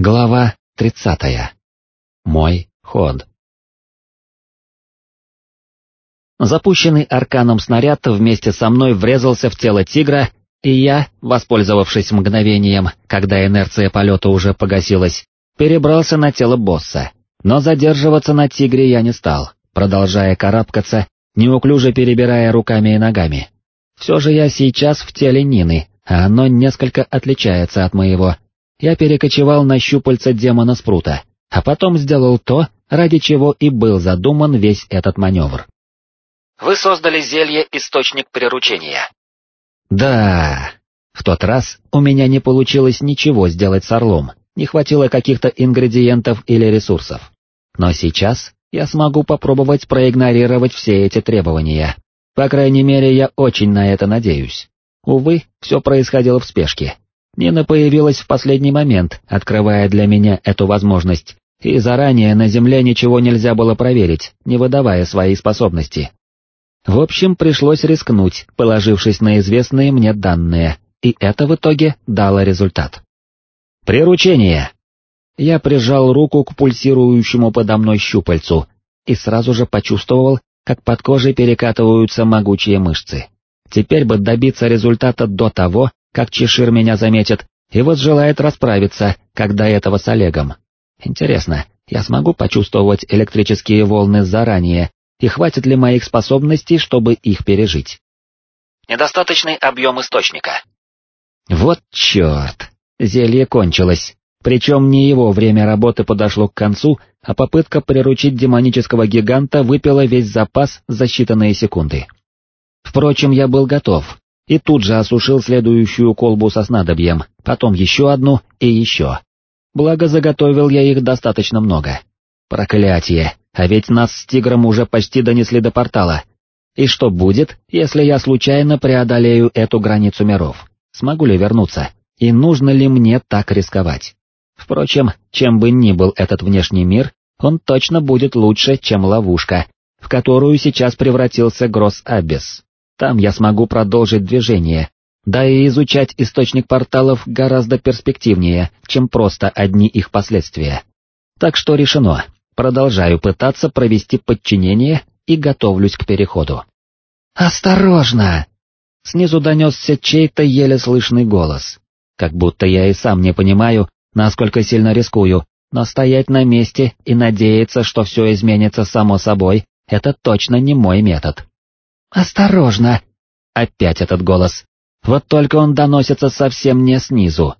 Глава тридцатая. Мой ход. Запущенный арканом снаряд вместе со мной врезался в тело тигра, и я, воспользовавшись мгновением, когда инерция полета уже погасилась, перебрался на тело босса. Но задерживаться на тигре я не стал, продолжая карабкаться, неуклюже перебирая руками и ногами. Все же я сейчас в теле Нины, а оно несколько отличается от моего, я перекочевал на щупальца демона Спрута, а потом сделал то, ради чего и был задуман весь этот маневр. Вы создали зелье «Источник приручения». Да, в тот раз у меня не получилось ничего сделать с орлом, не хватило каких-то ингредиентов или ресурсов. Но сейчас я смогу попробовать проигнорировать все эти требования. По крайней мере, я очень на это надеюсь. Увы, все происходило в спешке, Нина появилась в последний момент, открывая для меня эту возможность, и заранее на земле ничего нельзя было проверить, не выдавая свои способности. В общем, пришлось рискнуть, положившись на известные мне данные, и это в итоге дало результат. Приручение! Я прижал руку к пульсирующему подо мной щупальцу и сразу же почувствовал, как под кожей перекатываются могучие мышцы. Теперь бы добиться результата до того, как Чешир меня заметит, и вот желает расправиться, как до этого с Олегом. Интересно, я смогу почувствовать электрические волны заранее, и хватит ли моих способностей, чтобы их пережить? Недостаточный объем источника. Вот черт, зелье кончилось. Причем не его время работы подошло к концу, а попытка приручить демонического гиганта выпила весь запас за считанные секунды. Впрочем, я был готов, и тут же осушил следующую колбу со снадобьем, потом еще одну и еще. Благо заготовил я их достаточно много. Проклятие, а ведь нас с тигром уже почти донесли до портала. И что будет, если я случайно преодолею эту границу миров? Смогу ли вернуться? И нужно ли мне так рисковать? Впрочем, чем бы ни был этот внешний мир, он точно будет лучше, чем ловушка, в которую сейчас превратился Гросс Аббес. Там я смогу продолжить движение, да и изучать источник порталов гораздо перспективнее, чем просто одни их последствия. Так что решено, продолжаю пытаться провести подчинение и готовлюсь к переходу. «Осторожно!» Снизу донесся чей-то еле слышный голос. Как будто я и сам не понимаю, насколько сильно рискую, но стоять на месте и надеяться, что все изменится само собой, это точно не мой метод. «Осторожно!» Опять этот голос. Вот только он доносится совсем не снизу.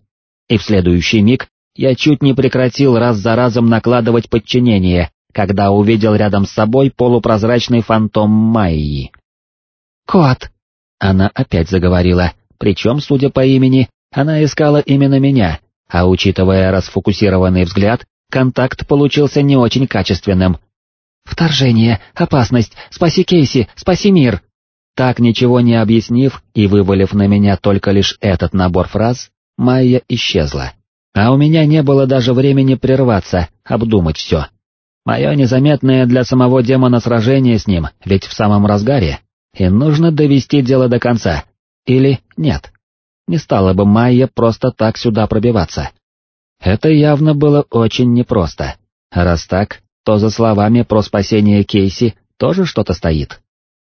И в следующий миг я чуть не прекратил раз за разом накладывать подчинение, когда увидел рядом с собой полупрозрачный фантом Майи. «Кот!» Она опять заговорила, причем, судя по имени, она искала именно меня, а учитывая расфокусированный взгляд, контакт получился не очень качественным, «Вторжение! Опасность! Спаси Кейси! Спаси мир!» Так ничего не объяснив и вывалив на меня только лишь этот набор фраз, Майя исчезла. А у меня не было даже времени прерваться, обдумать все. Мое незаметное для самого демона сражение с ним, ведь в самом разгаре, и нужно довести дело до конца. Или нет. Не стала бы Майя просто так сюда пробиваться. Это явно было очень непросто. Раз так, то за словами про спасение Кейси тоже что-то стоит.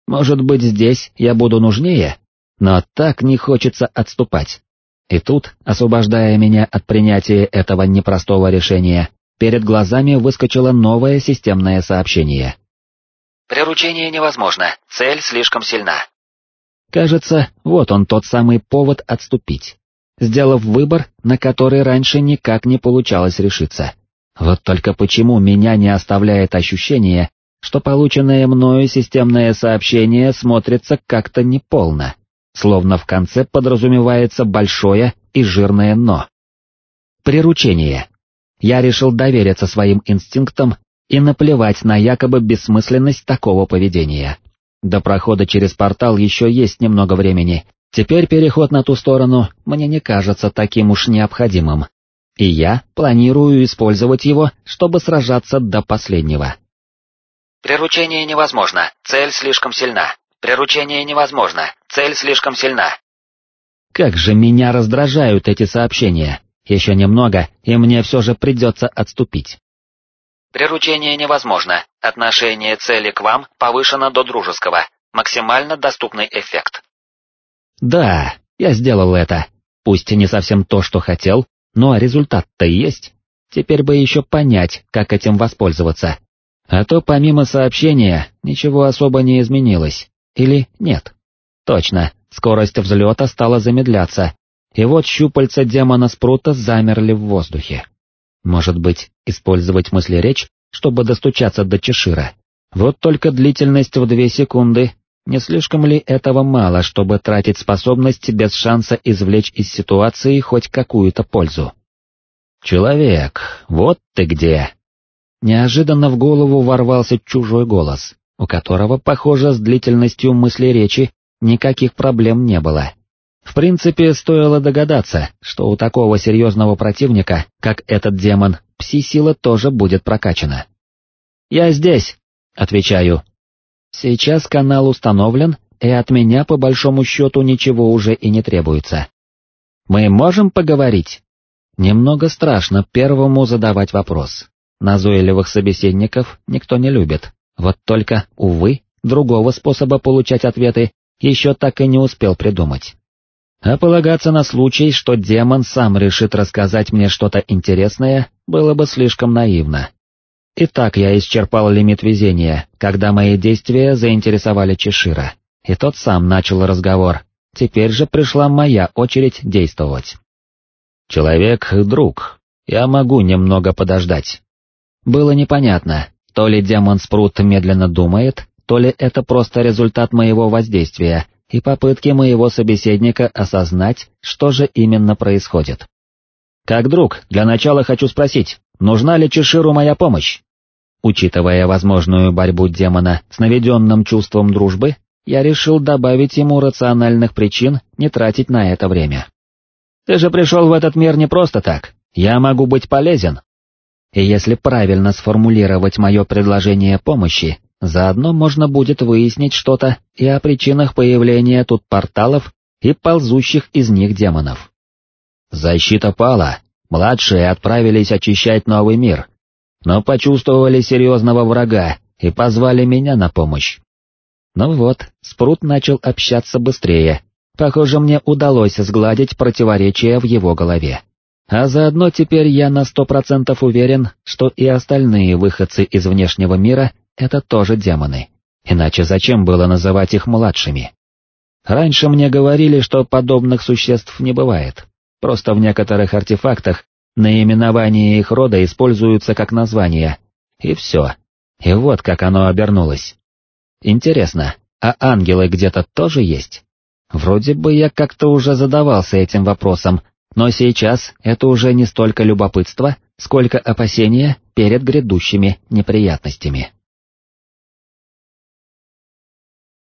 Может быть, здесь я буду нужнее, но так не хочется отступать. И тут, освобождая меня от принятия этого непростого решения, перед глазами выскочило новое системное сообщение. «Приручение невозможно, цель слишком сильна». Кажется, вот он тот самый повод отступить, сделав выбор, на который раньше никак не получалось решиться. Вот только почему меня не оставляет ощущение, что полученное мною системное сообщение смотрится как-то неполно, словно в конце подразумевается большое и жирное «но». Приручение. Я решил довериться своим инстинктам и наплевать на якобы бессмысленность такого поведения. До прохода через портал еще есть немного времени, теперь переход на ту сторону мне не кажется таким уж необходимым и я планирую использовать его, чтобы сражаться до последнего. Приручение невозможно, цель слишком сильна. Приручение невозможно, цель слишком сильна. Как же меня раздражают эти сообщения. Еще немного, и мне все же придется отступить. Приручение невозможно, отношение цели к вам повышено до дружеского, максимально доступный эффект. Да, я сделал это. Пусть и не совсем то, что хотел, но результат-то есть. Теперь бы еще понять, как этим воспользоваться. А то помимо сообщения ничего особо не изменилось. Или нет? Точно, скорость взлета стала замедляться, и вот щупальца демона Спрута замерли в воздухе. Может быть, использовать мыслеречь, чтобы достучаться до Чешира? Вот только длительность в две секунды, не слишком ли этого мало, чтобы тратить способность без шанса извлечь из ситуации хоть какую-то пользу? «Человек, вот ты где!» Неожиданно в голову ворвался чужой голос, у которого, похоже, с длительностью мысли речи никаких проблем не было. В принципе, стоило догадаться, что у такого серьезного противника, как этот демон, пси-сила тоже будет прокачана. «Я здесь», — отвечаю. «Сейчас канал установлен, и от меня по большому счету ничего уже и не требуется. Мы можем поговорить?» Немного страшно первому задавать вопрос. Назойливых собеседников никто не любит, вот только, увы, другого способа получать ответы еще так и не успел придумать. А полагаться на случай, что демон сам решит рассказать мне что-то интересное, было бы слишком наивно. Итак, я исчерпал лимит везения, когда мои действия заинтересовали Чешира, и тот сам начал разговор. Теперь же пришла моя очередь действовать. «Человек — друг, я могу немного подождать». Было непонятно, то ли демон Спрут медленно думает, то ли это просто результат моего воздействия, и попытки моего собеседника осознать, что же именно происходит. Как друг, для начала хочу спросить, нужна ли Чеширу моя помощь? Учитывая возможную борьбу демона с наведенным чувством дружбы, я решил добавить ему рациональных причин не тратить на это время. Ты же пришел в этот мир не просто так, я могу быть полезен. И если правильно сформулировать мое предложение помощи, Заодно можно будет выяснить что-то и о причинах появления тут порталов и ползущих из них демонов. Защита пала, младшие отправились очищать новый мир, но почувствовали серьезного врага и позвали меня на помощь. Ну вот, Спрут начал общаться быстрее, похоже мне удалось сгладить противоречия в его голове. А заодно теперь я на сто процентов уверен, что и остальные выходцы из внешнего мира это тоже демоны. Иначе зачем было называть их младшими? Раньше мне говорили, что подобных существ не бывает. Просто в некоторых артефактах наименование их рода используются как название. И все. И вот как оно обернулось. Интересно, а ангелы где-то тоже есть? Вроде бы я как-то уже задавался этим вопросом, но сейчас это уже не столько любопытство, сколько опасения перед грядущими неприятностями.